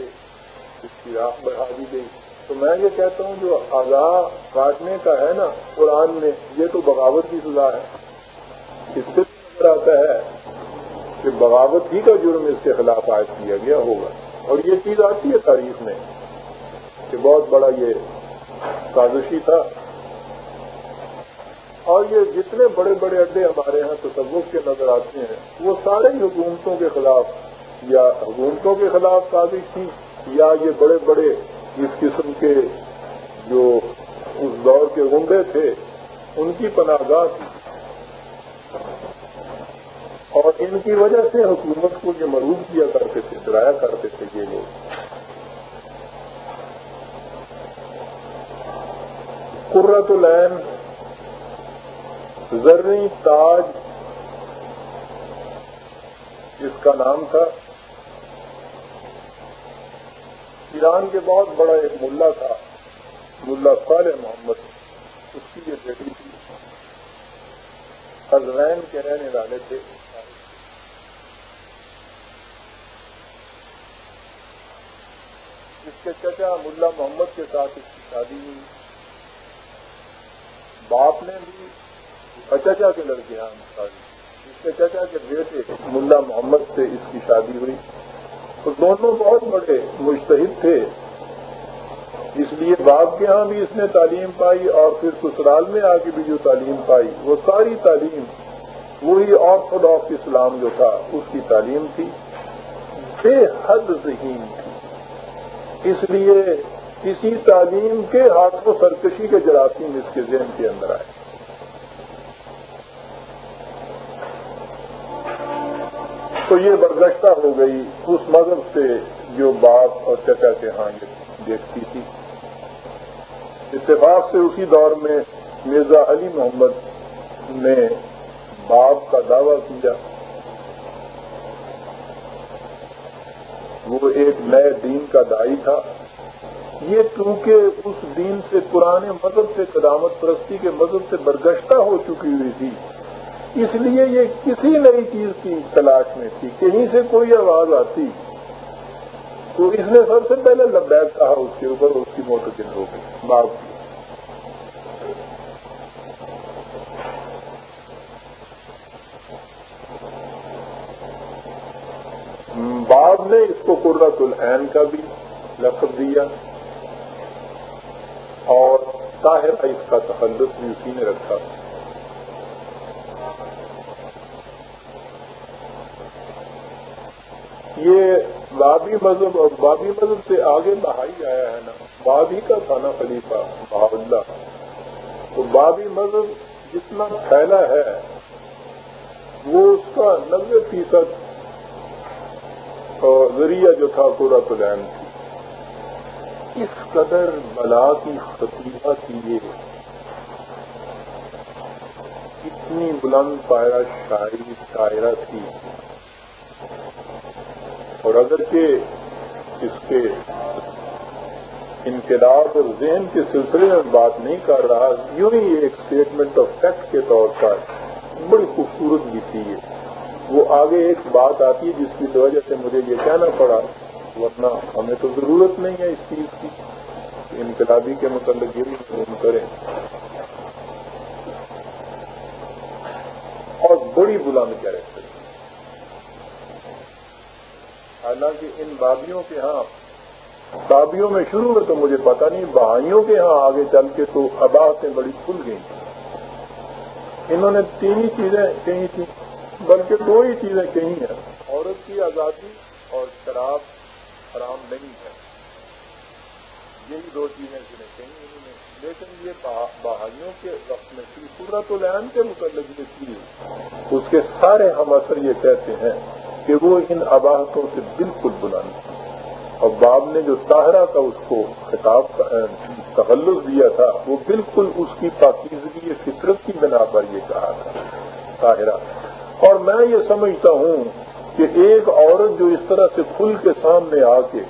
اس کی راہ بڑھا دی گئی۔ تو میں یہ کہتا ہوں، جو آزاد کاٹنے کا ہے نا، قرآن میں یہ تو بغاوت کی سزا ہے۔ اس سے آتا ہے کہ بغاوت ہی کا جرم اس کے خلاف عائد کیا گیا ہوگا۔ اور یہ چیز آتی ہے تاریخ میں کہ بہت بڑا یہ سازشی تھا۔ اور یہ جتنے بڑے بڑے اڈے ہمارے یہاں تصوف کے نظر آتے ہیں، وہ سارے حکومتوں کے خلاف یا حکومتوں کے خلاف سازش تھی یا یہ بڑے بڑے اس قسم کے جو اس دور کے غنڈے تھے، ان کی پناہ گاہ تھی۔ اور ان کی وجہ سے حکومت کو یہ مروب کیا کرتے تھے، ڈرایا کرتے تھے یہ لوگ۔ قرت العین، زرعی تاج، اس کا نام تھا۔ ایران کے بہت بڑا ایک ملا تھا، ملا صالح محمد، اس کی یہ بیٹی تھی۔ ازرین کے رہنے والے تھے۔ اس کے چچا ملا محمد کے ساتھ اس کی شادی ہوئی۔ باپ نے بھی چچا کے لڑکے ہیں شادی اس کے چچا کے بیٹے ملا محمد سے اس کی شادی ہوئی۔ تو دونوں بہت بڑے مشتحد تھے۔ اس لیے باپ کے ہاں بھی اس نے تعلیم پائی اور پھر سسرال میں آ کے بھی جو تعلیم پائی، وہ ساری تعلیم وہی آرتھوڈاکس اسلام جو تھا، اس کی تعلیم تھی۔ بے حد ذہین تھی۔ اس لیے کسی تعلیم کے ہاتھوں سرکشی کے جراثیم اس کے ذہن کے اندر آئے۔ تو یہ برگشتہ ہو گئی اس مذہب سے جو باپ اور چچا کے ہاں یہ دیکھتی تھی۔ اتفاق سے اسی دور میں مرزا علی محمد نے باپ کا دعویٰ کیا۔ وہ ایک نئے دین کا دائی تھا۔ یہ کیونکہ اس دین سے پرانے مذہب سے قدامت پرستی کے مذہب سے برگشتہ ہو چکی ہوئی تھی اس لیے یہ کسی نئی چیز کی تلاش میں تھی کہیں سے کوئی آواز آتی۔ تو اس نے سب سے پہلے لبیک کہا، اس کے اوپر اس کی موٹر ہو گئی باغ کی بعد نے اس کو قرۃ العین کا بھی لفظ دیا، اور طاہر اس کا تخلص بھی اسی نے رکھا یہ بابی مذہب اور بابی مذہب سے آگے بہائی آیا ہے نا، بابی کا تھا نا خلیفہ اللہ۔ تو بابی مذہب جتنا پھیلا ہے، وہ اس کا نبے فیصد ذریعہ جو تھا پورا پلان تھی۔ اس قدر بلا کی خطیفہ تھی یہ اتنی بلند پایا شاعری، شاعرہ تھی۔ اور اگرچہ اس کے انقلاب اور ذہن کے سلسلے میں بات نہیں کر رہا، یوں ہی ایک اسٹیٹمنٹ آف فیکٹ کے طور پر بڑی خوبصورت بھی تھی یہ۔ وہ آگے ایک بات آتی ہے جس کی وجہ سے مجھے یہ کہنا پڑا، ورنہ ہمیں تو ضرورت نہیں ہے اس چیز کی۔ انقلابی کے متعلق یہ بھی فون کریں۔ اور بڑی بلند کیریکٹر حالانکہ ان بابیوں کے ہاں بابیوں میں شروع میں تو مجھے پتا نہیں بہائیوں کے ہاں آگے چل کے تو اباہتیں بڑی کھل گئی انہوں نے تین ہی چیزیں کہیں تھیں، بلکہ دو ہی چیزیں کہیں ہیں۔ عورت کی آزادی اور شراب حرام نہیں ہے۔ یہی دو چیزیں جنہیں کہیں، انہوں نے لیکن یہ بہائیوں کے وقت میں تھی قدرت العین کے متعلق یہ چیز، اس کے سارے ہم اثر یہ کہتے ہیں۔ کہ وہ ان اباہتوں سے بالکل بلند اور باب نے جو طاہرہ کا اس کو خطاب تخلص دیا تھا، وہ بالکل اس کی پاکیزگی فطرت کی بنا پر یہ کہا تھا، طاہرہ۔ اور میں یہ سمجھتا ہوں کہ ایک عورت جو اس طرح سے کھل کے سامنے آ کے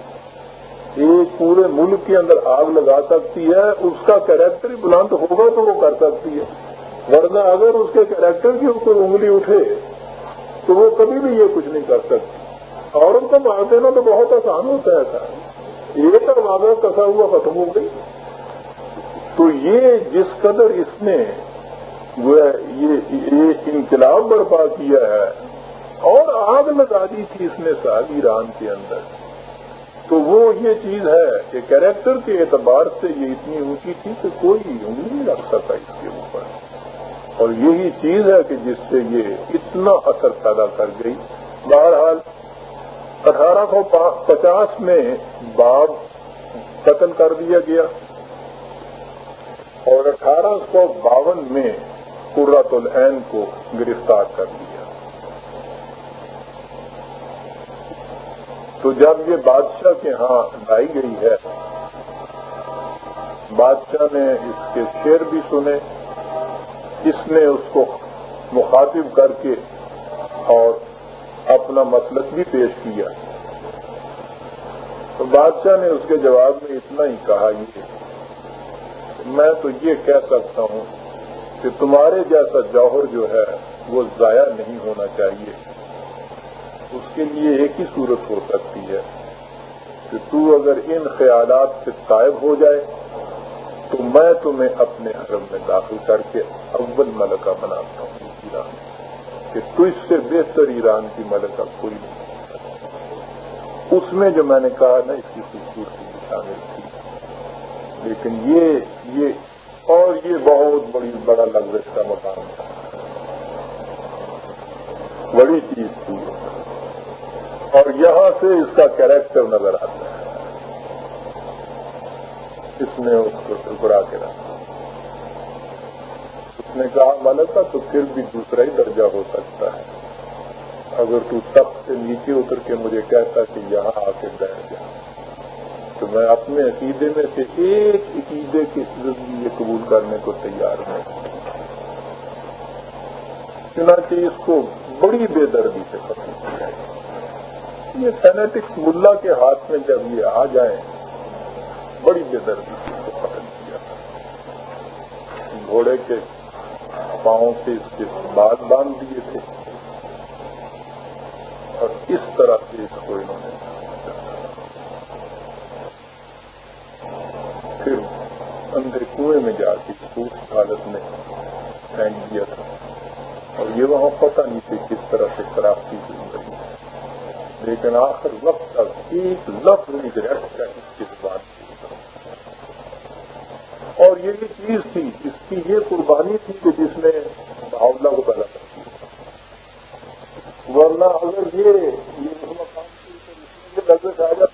ایک پورے ملک کے اندر آگ لگا سکتی ہے، اس کا کیریکٹر ہی بلند ہوگا تو وہ کر سکتی ہے۔ ورنہ اگر اس کے کیریکٹر کے اوپر انگلی اٹھے تو وہ کبھی بھی یہ کچھ نہیں کر سکتی عورت کو مار دینا تو بہت آسان ہوتا ہے سر۔ ایک واضح کسا ہوا ختم ہو گئی۔ تو یہ جس قدر اس نے وہ یہ انقلاب برپا کیا ہے، اور آگ لگا دی تھی اس نے سال ایران کے اندر۔ تو وہ یہ چیز ہے کہ کیریکٹر کے اعتبار سے یہ اتنی اونچی تھی کہ کوئی انگلی نہیں رکھ سکتا اس کے اوپر۔ اور یہی چیز ہے کہ جس سے یہ اتنا اثر پیدا کر گئی۔ بہرحال، اٹھارہ سو پچاس میں باب قتل کر دیا گیا۔ اور اٹھارہ سو باون میں قرۃ العین کو گرفتار کر لیا تو جب یہ بادشاہ کے ہاں لائی گئی ہے، بادشاہ نے اس کے شیر بھی سنے۔ اس نے اس کو مخاطب کر کے اور اپنا مسلک بھی پیش کیا۔ تو بادشاہ نے اس کے جواب میں اتنا ہی کہا یہ میں تو یہ کہہ سکتا ہوں کہ تمہارے جیسا جوہر جو ہے وہ ضائع نہیں ہونا چاہیے۔ اس کے لیے ایک ہی صورت ہو سکتی ہے کہ تو اگر ان خیالات سے قائب ہو جائے تو میں تمہیں اپنے حرم میں داخل کر کے اول ملکہ بناتا ہوں ایران کہ تجھ سے بہتر ایران کی ملکہ کوئی نہیں اس میں جو میں نے کہا نا، اس کی خوبصورتی بھی شامل تھی۔ لیکن یہ یہ، اور یہ بہت بڑی، بڑا لگزش کا مقام تھا۔ بڑی چیز تھی۔ اور یہاں سے اس کا کیریکٹر نظر آتا۔ ہے اس نے اس کو ٹکڑا کے رکھا۔ اس نے کہا، ملکہ، تو پھر بھی دوسرا ہی درجہ ہو سکتا ہے۔ اگر تو تخت سے نیچے اتر کے مجھے کہتا کہ یہاں آ کے بیٹھ جا۔ تو میں اپنے عقیدے میں سے ایک عقیدے کے یہ قبول کرنے کو تیار ہوں۔ چنانچہ اس کو بڑی بے دردی سے ختم کیا یہ سینیٹکس ملا کے ہاتھ میں جب یہ آ جائیں بڑی بے دردی سے اس کو ختم کیا گھوڑے کے پاؤں سے اس کے بات باندھ دیے تھے۔ اور اس طرح سے اس کو انہوں نے پھر اندر کنویں میں جا کے اس حالت میں پھینک دیا تھا۔ اور یہ وہاں پتہ نہیں تھی کس طرح سے کرافتی شروع کری لیکن آخر وقت تک ایک لفظ نہیں ڈائریکٹ کا اس کی زبان اور یہ بھی چیز تھی، اس کی یہ قربانی تھی کہ جس نے بھاؤنا کو پیدا کر ورنہ اگر یہ مقام کی لفظ آ جاتا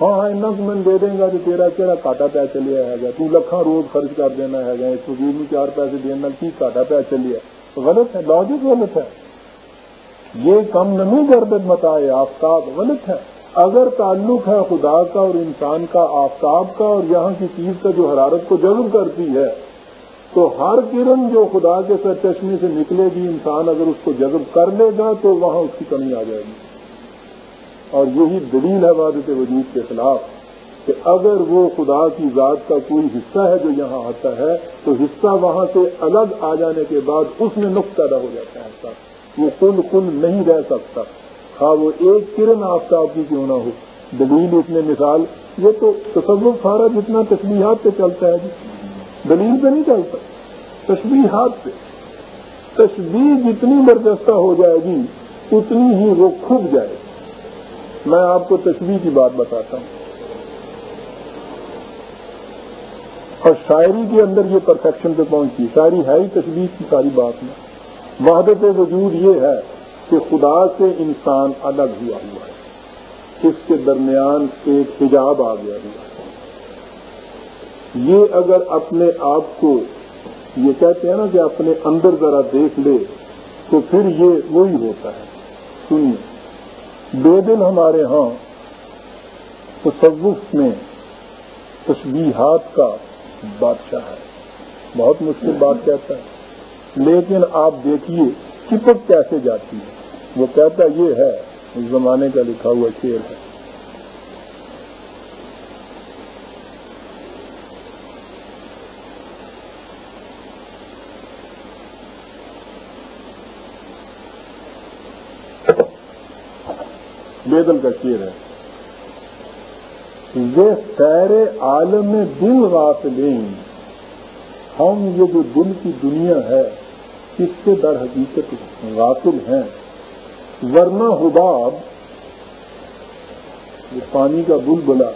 ہاں ہاں نقمن دے دیں گا تو تیرا کہڑا کاٹا پہ چلیا ہے۔ گا تو لکھا روز خرچ کر دینا ہے۔ گا اس وزیر میں چار پیسے دینا کی کاٹا پہ چلیا غلط ہے لاجک غلط ہے۔ یہ کم نمی گردت متا آفتاب غلط ہے۔ اگر تعلق ہے خدا کا اور انسان کا، آفتاب کا اور یہاں کی چیز کا جو حرارت کو جذب کرتی ہے، تو ہر کرن جو خدا کے سر چشمے سے نکلے گی، انسان اگر اس کو جذب کر لے گا، تو وہاں اس کی کمی آ جائے گی۔ اور یہی دلیل ہے وادت وجود کے خلاف کہ اگر وہ خدا کی ذات کا کوئی حصہ ہے جو یہاں آتا ہے، تو حصہ وہاں سے الگ آ جانے کے بعد اس میں نقص پیدا ہو جاتا ہے۔ وہ کل کل نہیں رہ سکتا۔ ہاں وہ ایک کرن آفتاب کی کیوں نہ ہو؟ دلیل اس میں مثال، یہ تو تصور سارا جتنا تشبیہات پہ چلتا ہے جی دلیل پہ نہیں چلتا۔ تشبیہات پہ۔ تشبیح جتنی برجستہ ہو جائے گی، اتنی ہی وہ کھب جائے گی۔ میں آپ کو تشریح کی بات بتاتا ہوں۔ اور شاعری کے اندر یہ پرفیکشن پہ پہنچی۔ شاعری ہے ہی تشریح کی ساری بات میں۔ وحدت وجود یہ ہے کہ خدا سے انسان الگ ہوا ہوا ہے۔ اس کے درمیان ایک حجاب آ گیا ہوا ہے۔ یہ اگر اپنے آپ کو یہ کہتے ہیں نا کہ اپنے اندر ذرا دیکھ لے، تو پھر یہ وہی ہوتا ہے۔ سنیے۔ دو دن ہمارے ہاں تصوف میں تشبیہات کا بادشاہ ہے۔ بہت مشکل بات کہتا ہے۔ لیکن آپ دیکھیے چپک کیسے جاتی ہے۔ وہ کہتا یہ ہے، اس زمانے کا لکھا ہوا شیر ہے۔ بیدل کا شیر ہے۔ یہ سیر عالم دل غافلین، ہم یہ جو دل کی دنیا ہے، اس سے در حقیقت غافل ہیں۔ ورنہ حباب، یہ پانی کا بل بلا،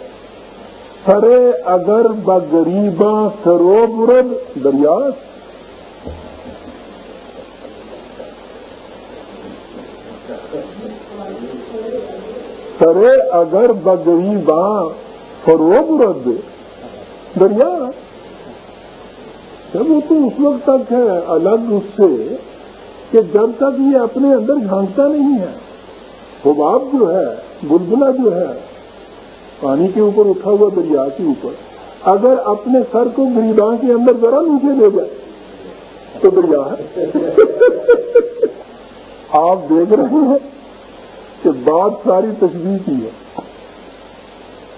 سرے اگر بغریباں سروبرد دریا۔ کرے اگر بگئی باں فروغ رد دریا۔ جب وہ تو اس وقت تک ہے، الگ اس سے کہ جب تک یہ اپنے اندر جھانکتا نہیں ہے، حباب جو ہے بلبلا جو ہے، پانی کے اوپر اٹھا ہوا دریا کے اوپر، اگر اپنے سر کو گریباں کے اندر ذرا نیچے لے جائے، تو دریا ہے۔ آپ دیکھ رہے ہیں۔ کہ بات ساری تشریح کی ہے۔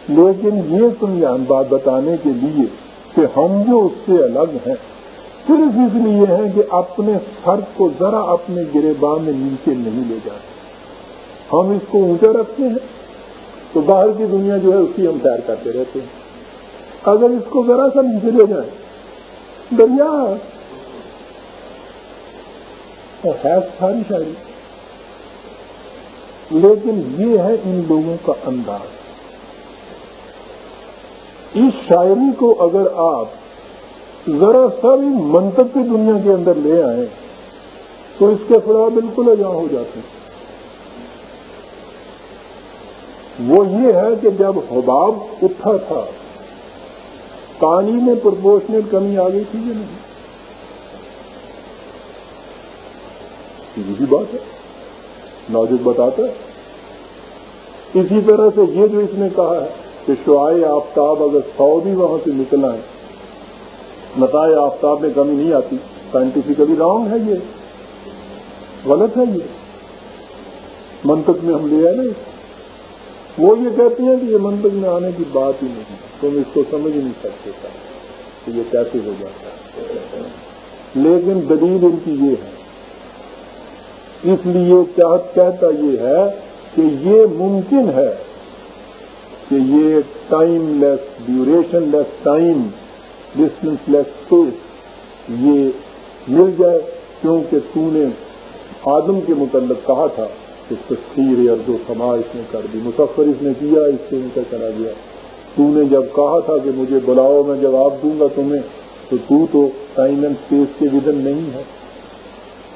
لیکن یہ سمجھان بات بتانے کے لیے کہ ہم جو اس سے الگ ہیں، صرف اس لیے ہیں کہ اپنے فرق کو ذرا اپنے گرے باہ میں نیچے نہیں لے جاتے۔ ہم اس کو اونچا رکھتے ہیں تو باہر کی دنیا جو ہے اس کی ہم تیار کرتے رہتے ہیں۔ اگر اس کو ذرا سا نیچے لے جائیں، دریا ہے ساری شاعری۔ لیکن یہ ہے ان لوگوں کا انداز۔ اس شاعری کو اگر آپ ذرا سا بھی منطق کی دنیا کے اندر لے آئے تو اس کے خلاف بالکل اجاں ہو جاتے ہیں۔ وہ یہ ہے کہ جب حباب اٹھا تھا، پانی میں پرپورشنل کمی آ گئی تھی یا نہیں؟ یہی بات ہے۔ نازک بتاتا ہے اسی طرح سے یہ جو اس نے کہا ہے کہ شعائے آفتاب اگر سو بھی وہاں سے نکل آئے نتائے آفتاب میں کمی نہیں آتی۔ سائنٹیفکلی رانگ ہے یہ۔ غلط ہے یہ۔ منطق میں ہم لے آئے نا وہ یہ کہتے ہیں کہ یہ منطق میں آنے کی بات ہی نہیں۔ تم اس کو سمجھ نہیں سکتے۔ کہ یہ کیسے ہو جاتا ہے۔ لیکن دلیل ان کی یہ ہے اس لیے کہتا یہ ہے کہ یہ ممکن ہے کہ یہ time less duration less time distance less space یہ مل جائے کیونکہ تو نے آدم کے متعلق کہا تھا اس تصویر اور جو سما اس نے کر دی مسفر اس نے کیا، اس سے ان کا چلا گیا۔ تو نے جب کہا تھا کہ مجھے بلاؤ، میں جواب دوں گا تمہیں، تو تو تو ٹائم اینڈ اسپیس کے ودن نہیں ہے۔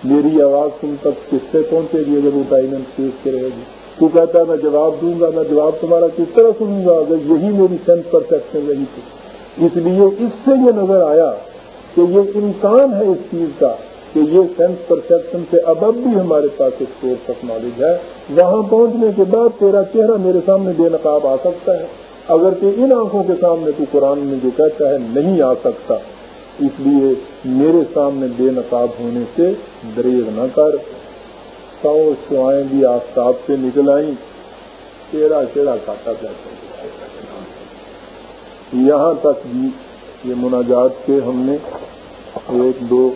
میری آواز تم تک کس سے پہنچے گی اگر وہ ٹائم اینڈ اسپیس کے رہے گی؟ تو کہتا ہے، میں جواب دوں گا، میں جواب تمہارا کس طرح سنوں گا اگر یہی میری سینس پرسپشن رہی تھی؟ اس لیے اس سے یہ نظر آیا کہ یہ انسان ہے اس چیز کا کہ یہ سینس پرسپشن سے اب اب بھی ہمارے پاس ایک سورس آف نالج ہے۔ وہاں پہنچنے کے بعد تیرا چہرہ میرے سامنے بے نقاب آ سکتا ہے۔ اگر کہ ان آنکھوں کے سامنے تو قرآن میں جو کہتا ہے نہیں آ سکتا۔ اس لیے میرے سامنے بے نقاب ہونے سے دریغ نہ کر۔ سو سوائیں بھی آفتاب سے نکل آئیں۔ تیرا چہرہ کاٹا جاتا یہاں تک بھی یہ مناجات کے ہم نے ایک، دو،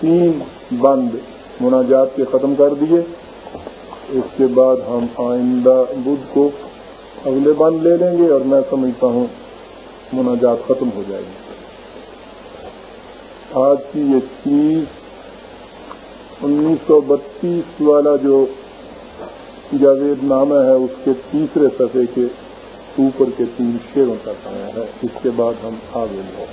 تین بند مناجات کے ختم کر دیے۔ اس کے بعد ہم آئندہ بدھ کو اگلے بند لے لیں گے اور میں سمجھتا ہوں مناجات ختم ہو جائے گی۔ آج کی یہ چیز انیس سو بتیس والا جو جاوید نامہ ہے، اس کے تیسرے صفحے کے اوپر کے تین شیروں تک آیا ہے۔ اس کے بعد ہم آگے لیں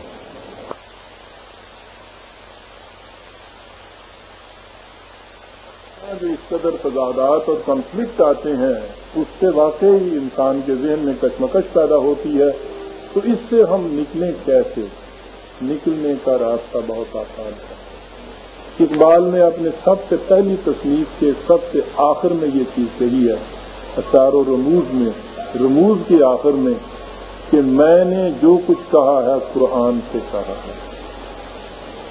جو اس قدر تضادات اور کنفلکٹ آتے ہیں، اس سے واقعی انسان کے ذہن میں کشمکش پیدا ہوتی ہے۔ تو اس سے ہم نکلیں کیسے؟ نکلنے کا راستہ بہت آسان ہے۔ اقبال نے اپنے سب سے پہلی تصنیف کے سب سے آخر میں یہ چیز کہی ہے اشار و رموز میں، رموز کے آخر میں، کہ میں نے جو کچھ کہا ہے قرآن سے کہا ہے۔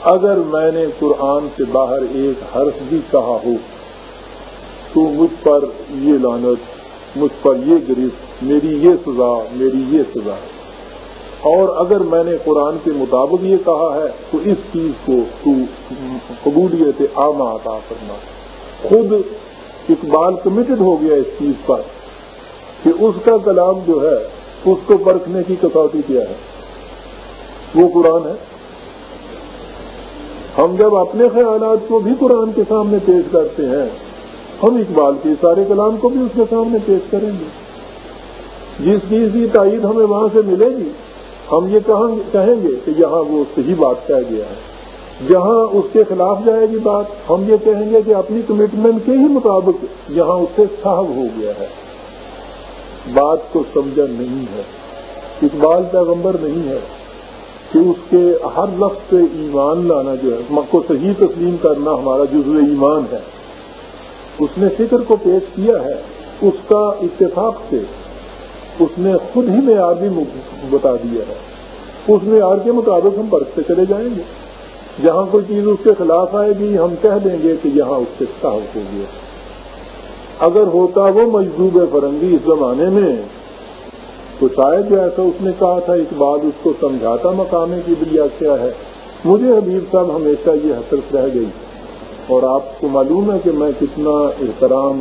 اگر میں نے قرآن سے باہر ایک حرف بھی کہا ہو، تو مجھ پر یہ لانت مجھ پر یہ گرفت میری یہ سزا، میری یہ سزا اور اگر میں نے قرآن کے مطابق یہ کہا ہے، تو اس چیز کو تو قبولیت عامہ عطا کرنا خود اقبال کمیٹڈ ہو گیا اس چیز پر کہ اس کا کلام جو ہے، اس کو پرکھنے کی کسوٹی کیا ہے۔ وہ قرآن ہے۔ ہم جب اپنے خیالات کو بھی قرآن کے سامنے پیش کرتے ہیں، ہم اقبال کے سارے کلام کو بھی اس کے سامنے پیش کریں گے۔ جس چیز کی تائید ہمیں وہاں سے ملے گی ہم یہ کہیں گے کہ یہاں وہ صحیح بات کہہ گیا ہے۔ جہاں اس کے خلاف جائے گی بات، ہم یہ کہیں گے کہ اپنی کمٹمنٹ کے ہی مطابق یہاں اس سے صاحب ہو گیا ہے۔ بات کو سمجھا نہیں ہے۔ اقبال پیغمبر نہیں ہے کہ اس کے ہر لفظ پہ ایمان لانا جو ہے کو صحیح تسلیم کرنا ہمارا جزو ایمان ہے۔ اس نے فکر کو پیش کیا ہے، اس کا اتفاق سے اس نے خود ہی معیار بھی بتا دیا ہے۔ اس معیار کے مطابق ہم برف سے چلے جائیں گے۔ جہاں کوئی چیز اس کے خلاف آئے گی، ہم کہہ دیں گے کہ یہاں اس سے صاحب ہو گیا۔ اگر ہوتا وہ مجذوب فرنگی اس زمانے میں، تو شاید ایسا اس نے کہا تھا، اس بات اس کو سمجھاتا مقامے کی بلیا کیا ہے۔ مجھے حبیب صاحب ہمیشہ یہ حسرت رہ گئی۔ اور آپ کو معلوم ہے کہ میں کتنا احترام